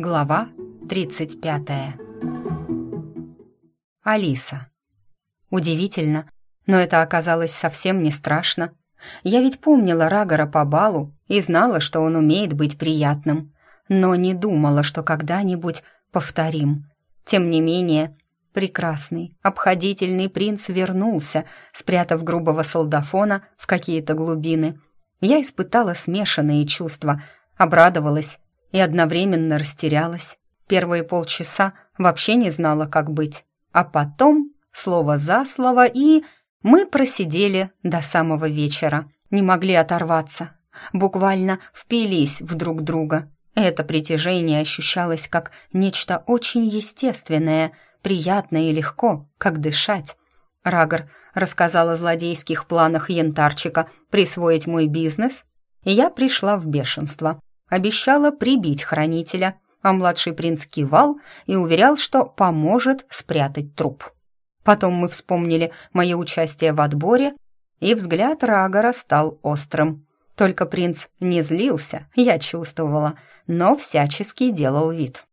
Глава 35. Алиса. Удивительно, но это оказалось совсем не страшно. Я ведь помнила Рагора по балу и знала, что он умеет быть приятным, но не думала, что когда-нибудь повторим. Тем не менее, прекрасный, обходительный принц вернулся, спрятав грубого солдафона в какие-то глубины. Я испытала смешанные чувства, обрадовалась и одновременно растерялась. Первые полчаса вообще не знала, как быть. А потом, слово за слово, и мы просидели до самого вечера. Не могли оторваться. Буквально впились в друг друга. Это притяжение ощущалось как нечто очень естественное, приятное и легко, как дышать. Рагор рассказал о злодейских планах янтарчика присвоить мой бизнес, и я пришла в бешенство обещала прибить хранителя, а младший принц кивал и уверял, что поможет спрятать труп. Потом мы вспомнили мое участие в отборе, и взгляд Рагора стал острым. Только принц не злился, я чувствовала, но всячески делал вид.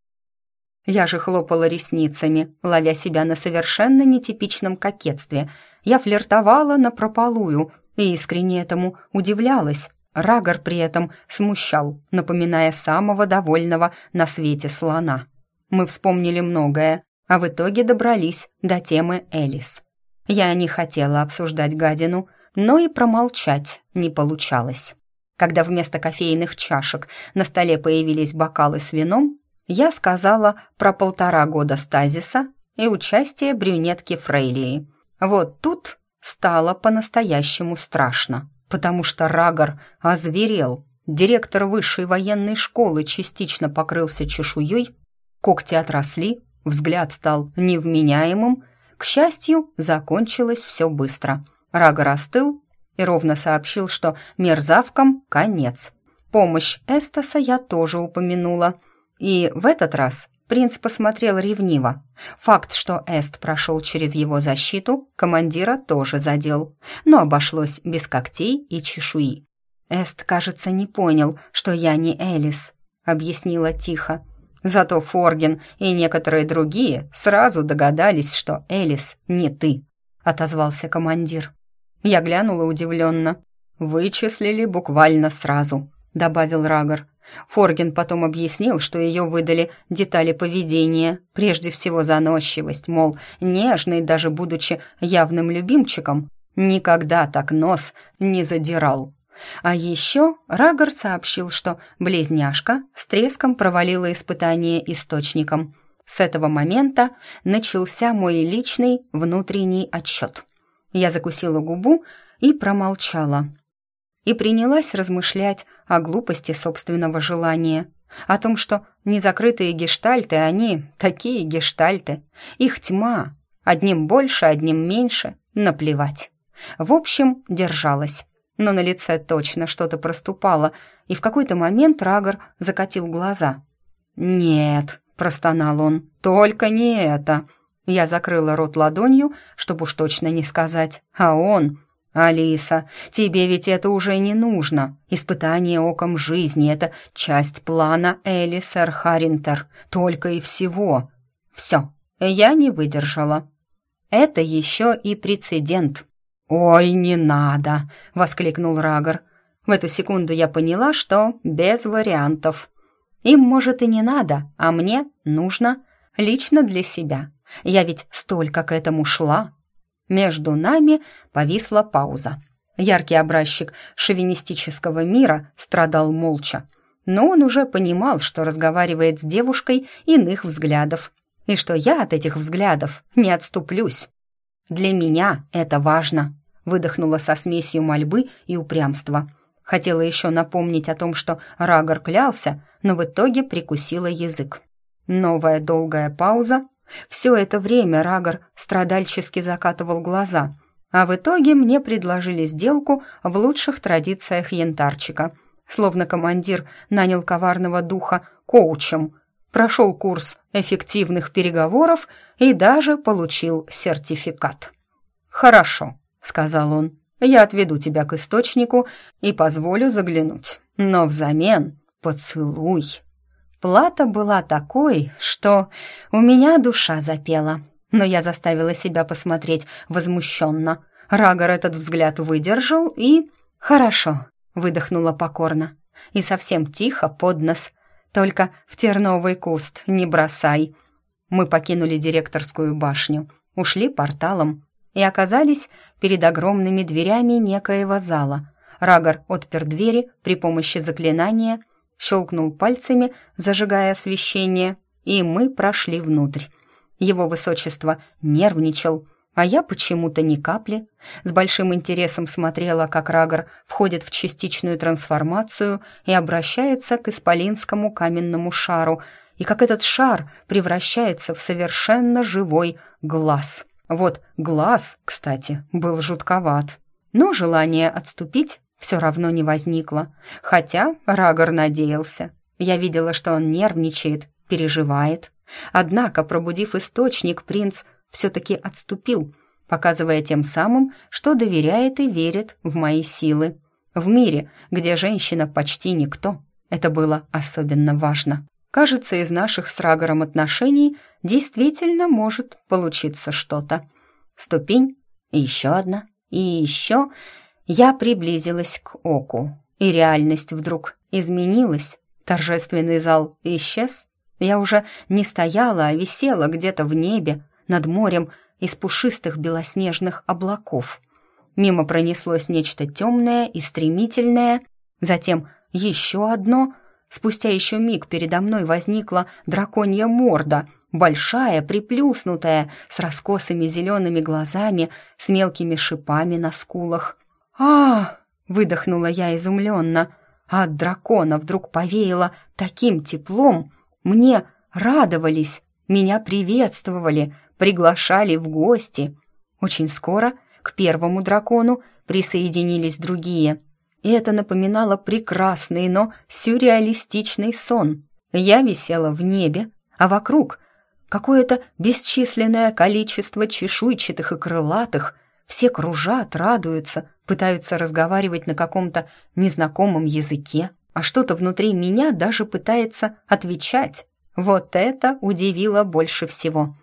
Я же хлопала ресницами, ловя себя на совершенно нетипичном кокетстве. Я флиртовала напропалую и искренне этому удивлялась, Рагор при этом смущал, напоминая самого довольного на свете слона. Мы вспомнили многое, а в итоге добрались до темы Элис. Я не хотела обсуждать гадину, но и промолчать не получалось. Когда вместо кофейных чашек на столе появились бокалы с вином, я сказала про полтора года стазиса и участие брюнетки Фрейлии. Вот тут стало по-настоящему страшно потому что Рагор озверел. Директор высшей военной школы частично покрылся чешуей, когти отросли, взгляд стал невменяемым. К счастью, закончилось все быстро. Рагор остыл и ровно сообщил, что мерзавкам конец. Помощь Эстаса я тоже упомянула. И в этот раз принц посмотрел ревниво. Факт, что Эст прошел через его защиту, командира тоже задел, но обошлось без когтей и чешуи. «Эст, кажется, не понял, что я не Элис», — объяснила тихо. «Зато Форген и некоторые другие сразу догадались, что Элис не ты», — отозвался командир. Я глянула удивленно. «Вычислили буквально сразу», — добавил Рагор. Форген потом объяснил, что ее выдали детали поведения, прежде всего заносчивость, мол, нежный, даже будучи явным любимчиком, никогда так нос не задирал. А еще Рагор сообщил, что близняшка с треском провалила испытание источником. С этого момента начался мой личный внутренний отчет. Я закусила губу и промолчала и принялась размышлять о глупости собственного желания, о том, что незакрытые гештальты, они такие гештальты, их тьма, одним больше, одним меньше, наплевать. В общем, держалась, но на лице точно что-то проступало, и в какой-то момент Рагор закатил глаза. «Нет», — простонал он, — «только не это». Я закрыла рот ладонью, чтобы уж точно не сказать, а он «Алиса, тебе ведь это уже не нужно. Испытание оком жизни — это часть плана Элисер Харинтер. Только и всего. Все, я не выдержала. Это еще и прецедент». «Ой, не надо!» — воскликнул Рагор. В эту секунду я поняла, что без вариантов. Им, может, и не надо, а мне нужно лично для себя. Я ведь столько к этому шла, между нами повисла пауза. Яркий образчик шовинистического мира страдал молча, но он уже понимал, что разговаривает с девушкой иных взглядов, и что я от этих взглядов не отступлюсь. «Для меня это важно», — выдохнула со смесью мольбы и упрямства. Хотела еще напомнить о том, что Рагор клялся, но в итоге прикусила язык. Новая долгая пауза, все это время Рагор страдальчески закатывал глаза, а в итоге мне предложили сделку в лучших традициях янтарчика. Словно командир нанял коварного духа коучем, прошел курс эффективных переговоров и даже получил сертификат. «Хорошо», — сказал он, — «я отведу тебя к источнику и позволю заглянуть, но взамен поцелуй». Плата была такой, что у меня душа запела. Но я заставила себя посмотреть возмущенно. Рагор этот взгляд выдержал и... «Хорошо», — выдохнула покорно. И совсем тихо, под нос. «Только в терновый куст не бросай». Мы покинули директорскую башню, ушли порталом и оказались перед огромными дверями некоего зала. Рагор отпер двери при помощи заклинания, щелкнул пальцами, зажигая освещение, и мы прошли внутрь. Его высочество нервничал, а я почему-то ни капли. С большим интересом смотрела, как Рагор входит в частичную трансформацию и обращается к исполинскому каменному шару, и как этот шар превращается в совершенно живой глаз. Вот глаз, кстати, был жутковат. Но желание отступить все равно не возникло, хотя Рагор надеялся. Я видела, что он нервничает, переживает. Однако, пробудив источник, принц все-таки отступил, показывая тем самым, что доверяет и верит в мои силы. В мире, где женщина почти никто, это было особенно важно. Кажется, из наших с Рагором отношений действительно может получиться что-то. Ступень, еще одна, и еще. Я приблизилась к оку, и реальность вдруг изменилась. Торжественный зал исчез. Я уже не стояла, а висела где-то в небе, над морем из пушистых белоснежных облаков. Мимо пронеслось нечто темное и стремительное, затем еще одно. Спустя еще миг передо мной возникла драконья морда, большая, приплюснутая, с раскосыми зелеными глазами, с мелкими шипами на скулах. А выдохнула я изумленно, а от дракона вдруг повеяло таким теплом. Мне радовались, меня приветствовали, приглашали в гости. Очень скоро к первому дракону присоединились другие. И это напоминало прекрасный, но сюрреалистичный сон. Я висела в небе, а вокруг какое-то бесчисленное количество чешуйчатых и крылатых, все кружат, радуются, пытаются разговаривать на каком-то незнакомом языке, а что-то внутри меня даже пытается отвечать. Вот это удивило больше всего.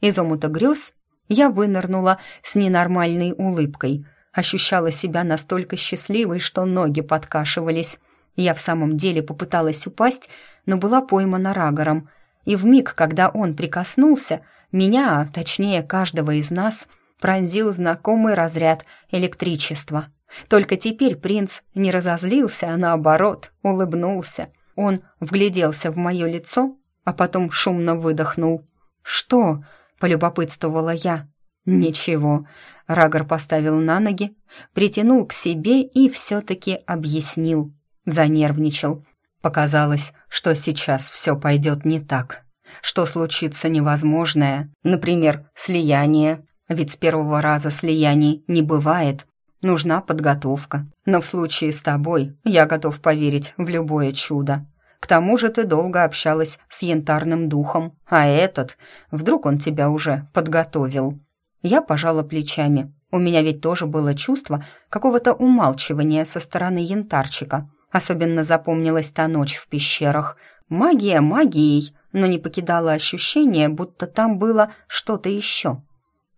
Из омута грез я вынырнула с ненормальной улыбкой. Ощущала себя настолько счастливой, что ноги подкашивались. Я в самом деле попыталась упасть, но была поймана рагором. И в миг, когда он прикоснулся, меня, точнее каждого из нас, пронзил знакомый разряд электричества. Только теперь принц не разозлился, а наоборот, улыбнулся. Он вгляделся в мое лицо, а потом шумно выдохнул. «Что?» полюбопытствовала я. «Ничего». Рагор поставил на ноги, притянул к себе и все-таки объяснил. Занервничал. Показалось, что сейчас все пойдет не так. Что случится невозможное, например, слияние. Ведь с первого раза слияний не бывает. Нужна подготовка. Но в случае с тобой я готов поверить в любое чудо. К тому же ты долго общалась с янтарным духом, а этот, вдруг он тебя уже подготовил. Я пожала плечами. У меня ведь тоже было чувство какого-то умалчивания со стороны янтарчика. Особенно запомнилась та ночь в пещерах. Магия магией, но не покидало ощущение, будто там было что-то еще.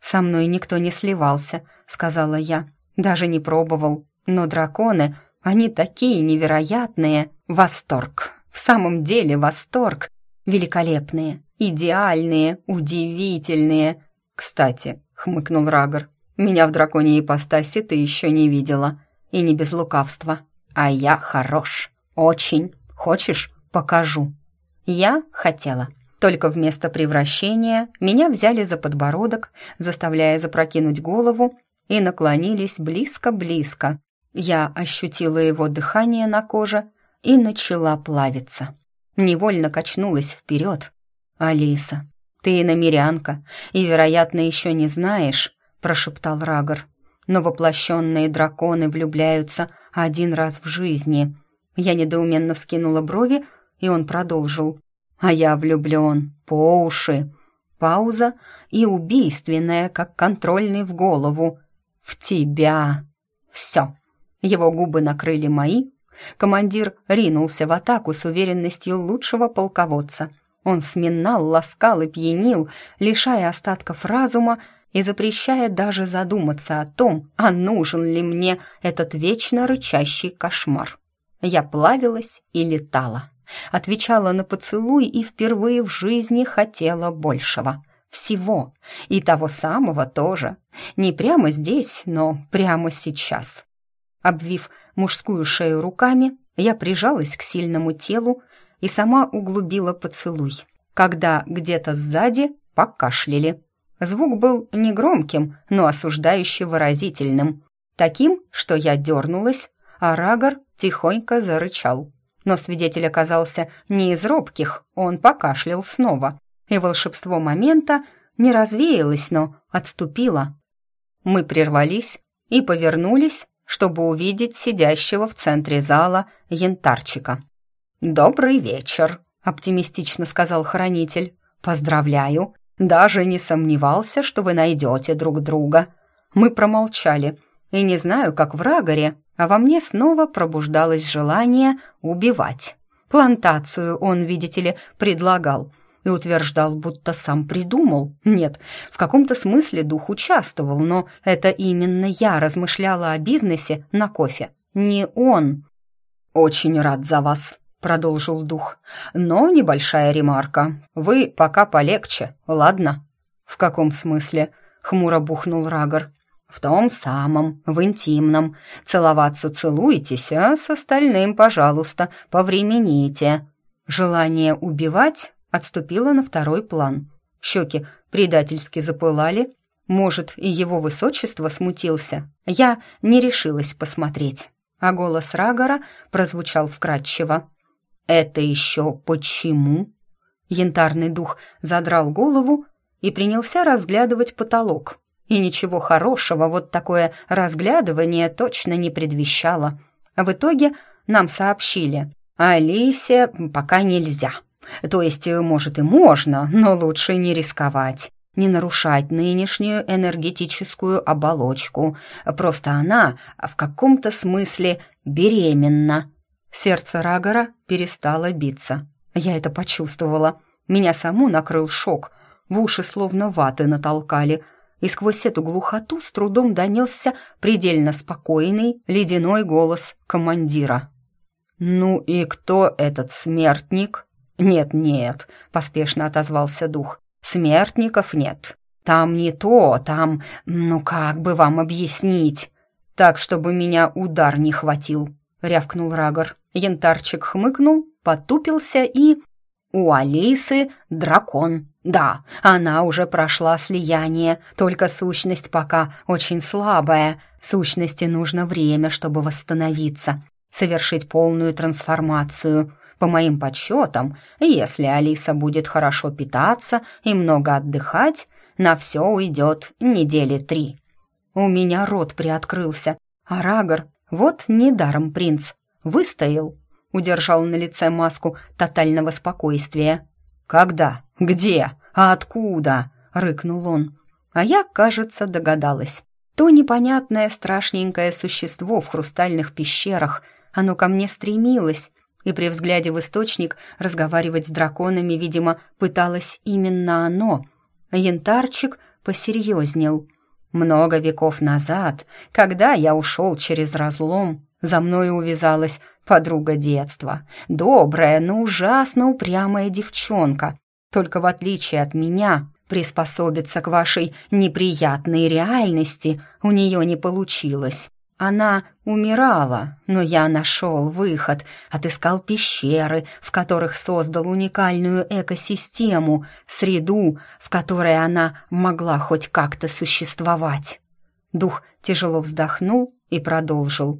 «Со мной никто не сливался», — сказала я. «Даже не пробовал. Но драконы, они такие невероятные. Восторг!» В самом деле восторг. Великолепные, идеальные, удивительные. Кстати, хмыкнул Рагор, меня в драконьей ипостаси ты еще не видела. И не без лукавства. А я хорош. Очень. Хочешь, покажу. Я хотела. Только вместо превращения меня взяли за подбородок, заставляя запрокинуть голову, и наклонились близко-близко. Я ощутила его дыхание на коже, и начала плавиться. Невольно качнулась вперед. «Алиса, ты намерянка и, вероятно, еще не знаешь», — прошептал Рагор. «Но воплощенные драконы влюбляются один раз в жизни». Я недоуменно вскинула брови, и он продолжил. «А я влюблен по уши». Пауза и убийственная, как контрольный в голову. «В тебя!» «Все». Его губы накрыли мои, Командир ринулся в атаку с уверенностью лучшего полководца. Он сминал, ласкал и пьянил, лишая остатков разума и запрещая даже задуматься о том, а нужен ли мне этот вечно рычащий кошмар. Я плавилась и летала, отвечала на поцелуй и впервые в жизни хотела большего. Всего. И того самого тоже. Не прямо здесь, но прямо сейчас. Обвив мужскую шею руками, я прижалась к сильному телу и сама углубила поцелуй, когда где-то сзади покашляли. Звук был негромким, но осуждающе выразительным. Таким, что я дернулась, а Рагор тихонько зарычал. Но свидетель оказался не из робких, он покашлял снова, и волшебство момента не развеялось, но отступило. Мы прервались и повернулись, чтобы увидеть сидящего в центре зала янтарчика. «Добрый вечер», — оптимистично сказал хранитель. «Поздравляю. Даже не сомневался, что вы найдете друг друга». Мы промолчали, и не знаю, как в Рагоре, а во мне снова пробуждалось желание убивать. Плантацию он, видите ли, предлагал — и утверждал, будто сам придумал. Нет, в каком-то смысле дух участвовал, но это именно я размышляла о бизнесе на кофе, не он. «Очень рад за вас», — продолжил дух. «Но небольшая ремарка. Вы пока полегче, ладно?» «В каком смысле?» — хмуро бухнул Рагор. «В том самом, в интимном. Целоваться целуетесь, а с остальным, пожалуйста, повремените». Желание убивать отступила на второй план. Щеки предательски запылали. Может, и его высочество смутился. Я не решилась посмотреть. А голос Рагора прозвучал вкрадчиво. «Это еще почему?» Янтарный дух задрал голову и принялся разглядывать потолок. И ничего хорошего вот такое разглядывание точно не предвещало. В итоге нам сообщили, Алисе пока нельзя. То есть, э, может, и можно, но лучше не рисковать, не нарушать нынешнюю энергетическую оболочку. Просто она в каком-то смысле беременна. Сердце Рагора перестало биться. Я это почувствовала. Меня саму накрыл шок. В уши словно ваты натолкали. И сквозь эту глухоту с трудом донесся предельно спокойный ледяной голос командира. «Ну и кто этот смертник?» «Нет-нет», — поспешно отозвался дух, — «смертников нет. Там не то, там... Ну как бы вам объяснить?» «Так, чтобы меня удар не хватил», — рявкнул Рагор. Янтарчик хмыкнул, потупился и... «У Алисы дракон. Да, она уже прошла слияние, только сущность пока очень слабая. Сущности нужно время, чтобы восстановиться, совершить полную трансформацию. По моим подсчетам, если Алиса будет хорошо питаться и много отдыхать, на все уйдет недели три. У меня рот приоткрылся, а Рагор, вот недаром принц, выстоял, удержал на лице маску тотального спокойствия. «Когда? Где? А откуда?» — рыкнул он. А я, кажется, догадалась. То непонятное страшненькое существо в хрустальных пещерах, оно ко мне стремилось, и при взгляде в источник разговаривать с драконами, видимо, пыталось именно оно. Янтарчик посерьезнел. Много веков назад, когда я ушел через разлом, за мной увязалась подруга детства. Добрая, но ужасно упрямая девчонка. Только в отличие от меня, приспособиться к вашей неприятной реальности у нее не получилось. Она умирала, но я нашел выход, отыскал пещеры, в которых создал уникальную экосистему, среду, в которой она могла хоть как-то существовать. Дух тяжело вздохнул и продолжил.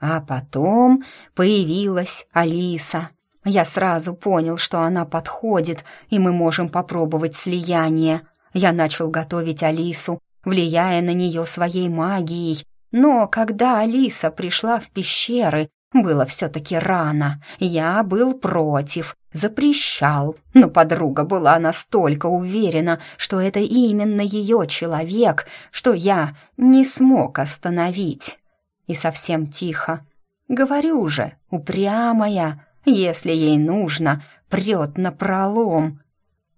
А потом появилась Алиса. Я сразу понял, что она подходит, и мы можем попробовать слияние. Я начал готовить Алису, влияя на нее своей магией, но когда Алиса пришла в пещеры, было все-таки рано. Я был против, запрещал. Но подруга была настолько уверена, что это именно ее человек, что я не смог остановить. И совсем тихо. Говорю же, упрямая, если ей нужно, прет на пролом.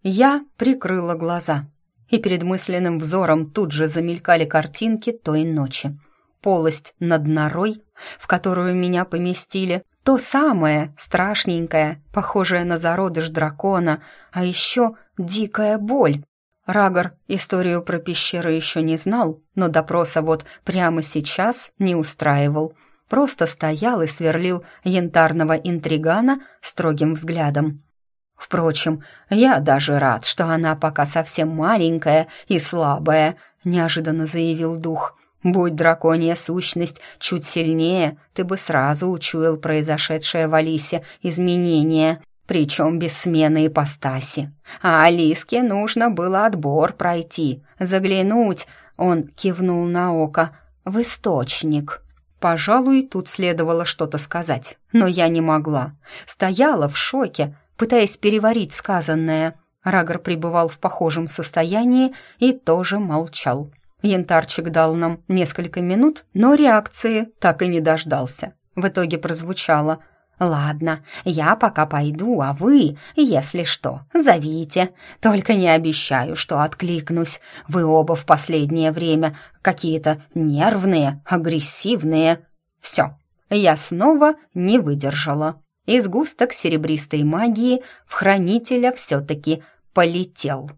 Я прикрыла глаза, и перед мысленным взором тут же замелькали картинки той ночи. Полость над норой, в которую меня поместили, то самое, страшненькое, похожее на зародыш дракона, а еще дикая боль. Рагор историю про пещеры еще не знал, но допроса вот прямо сейчас не устраивал. Просто стоял и сверлил янтарного интригана строгим взглядом. Впрочем, я даже рад, что она пока совсем маленькая и слабая, неожиданно заявил дух. Будь драконья сущность чуть сильнее, ты бы сразу учуял произошедшее в Алисе изменение, причем без смены ипостаси. А Алиске нужно было отбор пройти, заглянуть, он кивнул на око, в источник. Пожалуй, тут следовало что-то сказать, но я не могла. Стояла в шоке, пытаясь переварить сказанное. Рагор пребывал в похожем состоянии и тоже молчал. Янтарчик дал нам несколько минут, но реакции так и не дождался. В итоге прозвучало «Ладно, я пока пойду, а вы, если что, зовите. Только не обещаю, что откликнусь. Вы оба в последнее время какие-то нервные, агрессивные. Все, я снова не выдержала. И сгусток серебристой магии в хранителя все-таки полетел».